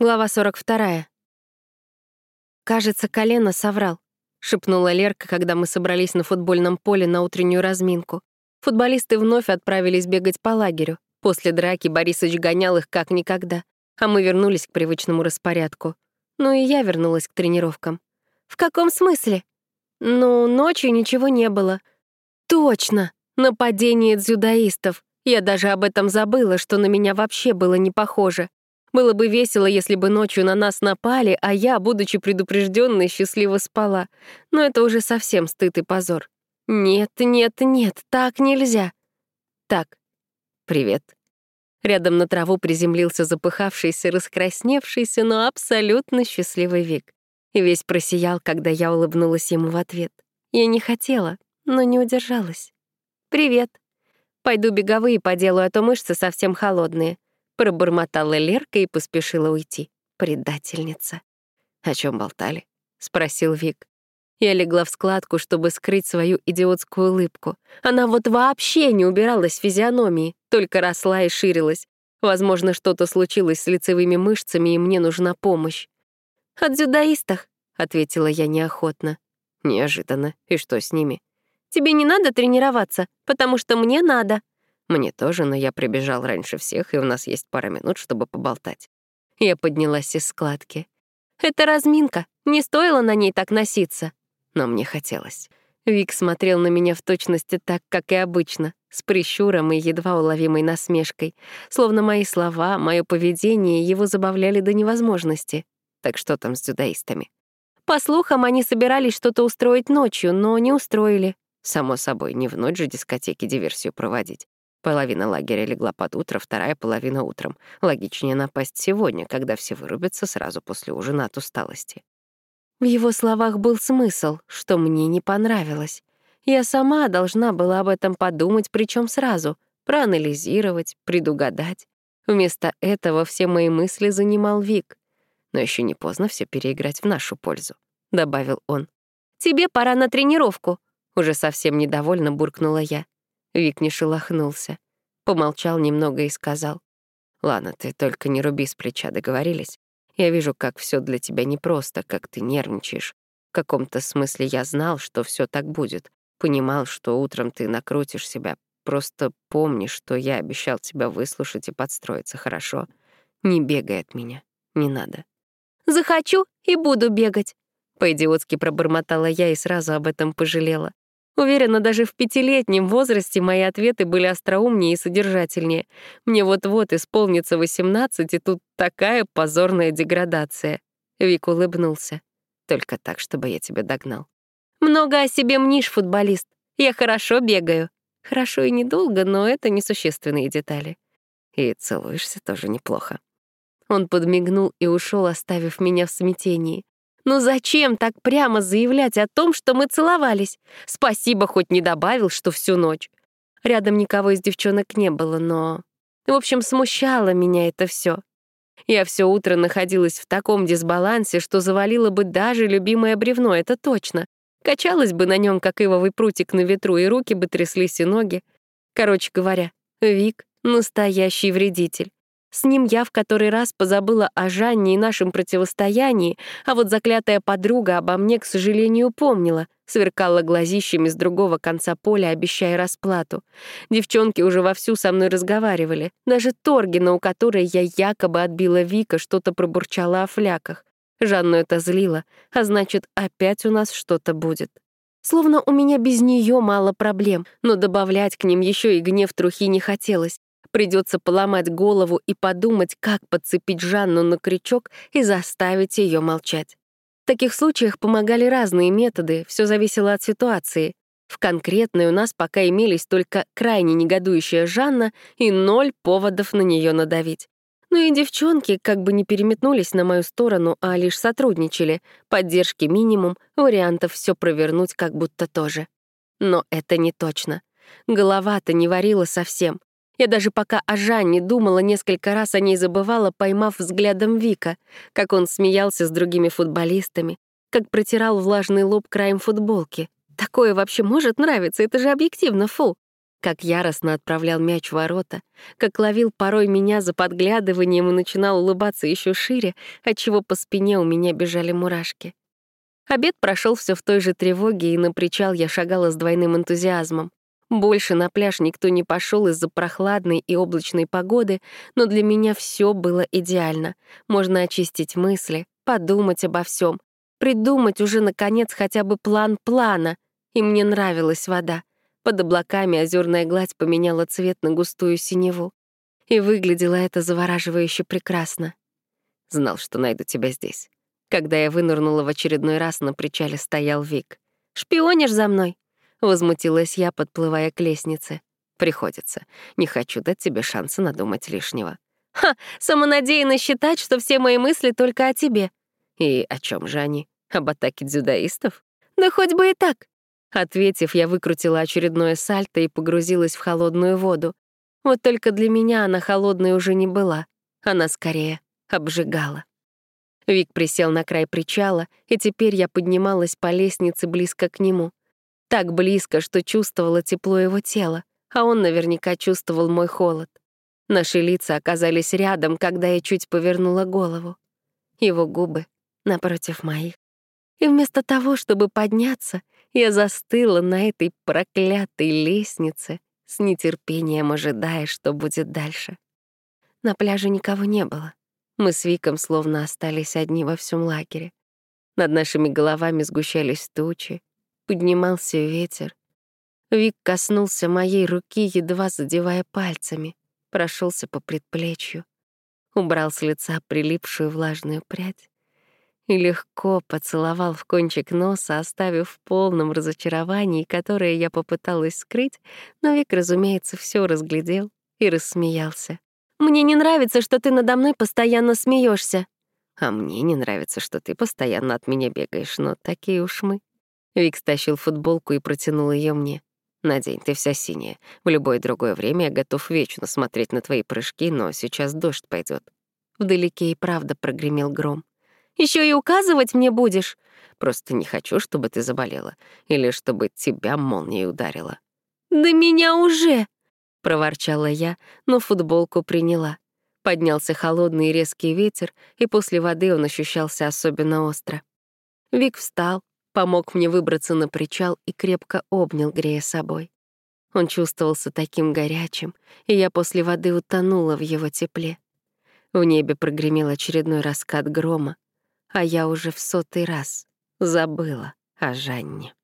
Глава 42. «Кажется, колено соврал», — шепнула Лерка, когда мы собрались на футбольном поле на утреннюю разминку. Футболисты вновь отправились бегать по лагерю. После драки Борисович гонял их как никогда, а мы вернулись к привычному распорядку. Ну и я вернулась к тренировкам. «В каком смысле?» «Ну, ночью ничего не было». «Точно! Нападение дзюдоистов! Я даже об этом забыла, что на меня вообще было не похоже. Было бы весело, если бы ночью на нас напали, а я, будучи предупрежденной, счастливо спала. Но это уже совсем стыд и позор. Нет, нет, нет, так нельзя. Так, привет. Рядом на траву приземлился запыхавшийся, раскрасневшийся, но абсолютно счастливый Вик. И весь просиял, когда я улыбнулась ему в ответ. Я не хотела, но не удержалась. «Привет. Пойду беговые поделаю, а то мышцы совсем холодные. Пробормотала Лерка и поспешила уйти. Предательница. «О чем болтали?» — спросил Вик. Я легла в складку, чтобы скрыть свою идиотскую улыбку. Она вот вообще не убиралась в физиономии, только росла и ширилась. Возможно, что-то случилось с лицевыми мышцами, и мне нужна помощь. «О дзюдоистах», — ответила я неохотно. Неожиданно. И что с ними? «Тебе не надо тренироваться, потому что мне надо», мне тоже, но я прибежал раньше всех, и у нас есть пара минут, чтобы поболтать. Я поднялась из складки. «Это разминка. Не стоило на ней так носиться». Но мне хотелось. Вик смотрел на меня в точности так, как и обычно, с прищуром и едва уловимой насмешкой. Словно мои слова, мое поведение его забавляли до невозможности. Так что там с дзюдоистами? По слухам, они собирались что-то устроить ночью, но не устроили. Само собой, не в ночь же дискотеки диверсию проводить. Половина лагеря легла под утро, вторая половина утром. Логичнее напасть сегодня, когда все вырубятся сразу после ужина от усталости. В его словах был смысл, что мне не понравилось. Я сама должна была об этом подумать, причем сразу, проанализировать, предугадать. Вместо этого все мои мысли занимал Вик. Но еще не поздно все переиграть в нашу пользу, — добавил он. «Тебе пора на тренировку», — уже совсем недовольно буркнула я. Вик не шелохнулся. Помолчал немного и сказал. «Ладно, ты только не руби с плеча, договорились? Я вижу, как все для тебя непросто, как ты нервничаешь. В каком-то смысле я знал, что все так будет. Понимал, что утром ты накрутишь себя. Просто помни, что я обещал тебя выслушать и подстроиться, хорошо? Не бегай от меня. Не надо». «Захочу и буду бегать», — по-идиотски пробормотала я и сразу об этом пожалела. Уверена, даже в пятилетнем возрасте мои ответы были остроумнее и содержательнее. Мне вот-вот исполнится 18, и тут такая позорная деградация. Вик улыбнулся. Только так, чтобы я тебя догнал. Много о себе мнишь, футболист. Я хорошо бегаю. Хорошо и недолго, но это несущественные детали. И целуешься тоже неплохо. Он подмигнул и ушел, оставив меня в смятении. Ну зачем так прямо заявлять о том, что мы целовались? Спасибо, хоть не добавил, что всю ночь. Рядом никого из девчонок не было, но... В общем, смущало меня это все. Я все утро находилась в таком дисбалансе, что завалила бы даже любимое бревно, это точно. Качалась бы на нем, как ивовый прутик на ветру, и руки бы тряслись, и ноги. Короче говоря, Вик — настоящий вредитель. С ним я в который раз позабыла о Жанне и нашем противостоянии, а вот заклятая подруга обо мне, к сожалению, помнила, сверкала глазищами с другого конца поля, обещая расплату. Девчонки уже вовсю со мной разговаривали. Даже Торгина, у которой я якобы отбила Вика, что-то пробурчала о фляках. Жанну это злило, а значит, опять у нас что-то будет. Словно у меня без нее мало проблем, но добавлять к ним еще и гнев трухи не хотелось. Придется поломать голову и подумать, как подцепить Жанну на крючок и заставить ее молчать. В таких случаях помогали разные методы, все зависело от ситуации. В конкретной у нас пока имелись только крайне негодующая Жанна и ноль поводов на нее надавить. Ну и девчонки как бы не переметнулись на мою сторону, а лишь сотрудничали. Поддержки минимум, вариантов все провернуть как будто тоже. Но это не точно. Голова-то не варила совсем. Я даже пока о Жанне думала, несколько раз о ней забывала, поймав взглядом Вика, как он смеялся с другими футболистами, как протирал влажный лоб краем футболки. Такое вообще может нравиться, это же объективно фу. как яростно отправлял мяч в ворота, как ловил порой меня за подглядыванием и начинал улыбаться еще шире, отчего по спине у меня бежали мурашки. Обед прошел все в той же тревоге, и на причал я шагала с двойным энтузиазмом. Больше на пляж никто не пошел из-за прохладной и облачной погоды, но для меня все было идеально. Можно очистить мысли, подумать обо всем, придумать уже, наконец, хотя бы план плана. И мне нравилась вода. Под облаками озерная гладь поменяла цвет на густую синеву. И выглядело это завораживающе прекрасно. Знал, что найду тебя здесь. Когда я вынырнула в очередной раз, на причале стоял Вик. «Шпионишь за мной?» — возмутилась я, подплывая к лестнице. «Приходится. Не хочу дать тебе шанса надумать лишнего». «Ха! Самонадеянно считать, что все мои мысли только о тебе». «И о чем же они? Об атаке дзюдоистов?» «Да хоть бы и так. Ответив, я выкрутила очередное сальто и погрузилась в холодную воду. Вот только для меня она холодной уже не была. Она скорее обжигала. Вик присел на край причала, и теперь я поднималась по лестнице близко к нему. Так близко, что чувствовала тепло его тела, а он наверняка чувствовал мой холод. Наши лица оказались рядом, когда я чуть повернула голову. Его губы напротив моих. И вместо того, чтобы подняться, я застыла на этой проклятой лестнице, с нетерпением ожидая, что будет дальше. На пляже никого не было. Мы с Виком словно остались одни во всем лагере. Над нашими головами сгущались тучи, поднимался ветер. Вик коснулся моей руки, едва задевая пальцами, прошелся по предплечью, убрал с лица прилипшую влажную прядь и легко поцеловал в кончик носа, оставив в полном разочаровании, которое я попыталась скрыть, но Вик, разумеется, все разглядел и рассмеялся. «Мне не нравится, что ты надо мной постоянно смеешься. «А мне не нравится, что ты постоянно от меня бегаешь, но такие уж мы». Вик стащил футболку и протянул ее мне. «Надень, ты вся синяя. В любое другое время я готов вечно смотреть на твои прыжки, но сейчас дождь пойдет. Вдалеке и правда прогремел гром. Еще и указывать мне будешь? Просто не хочу, чтобы ты заболела. Или чтобы тебя молнией ударила». «Да меня уже!» — проворчала я, но футболку приняла. Поднялся холодный резкий ветер, и после воды он ощущался особенно остро. Вик встал, помог мне выбраться на причал и крепко обнял, грея собой. Он чувствовался таким горячим, и я после воды утонула в его тепле. В небе прогремел очередной раскат грома, а я уже в сотый раз забыла о Жанне.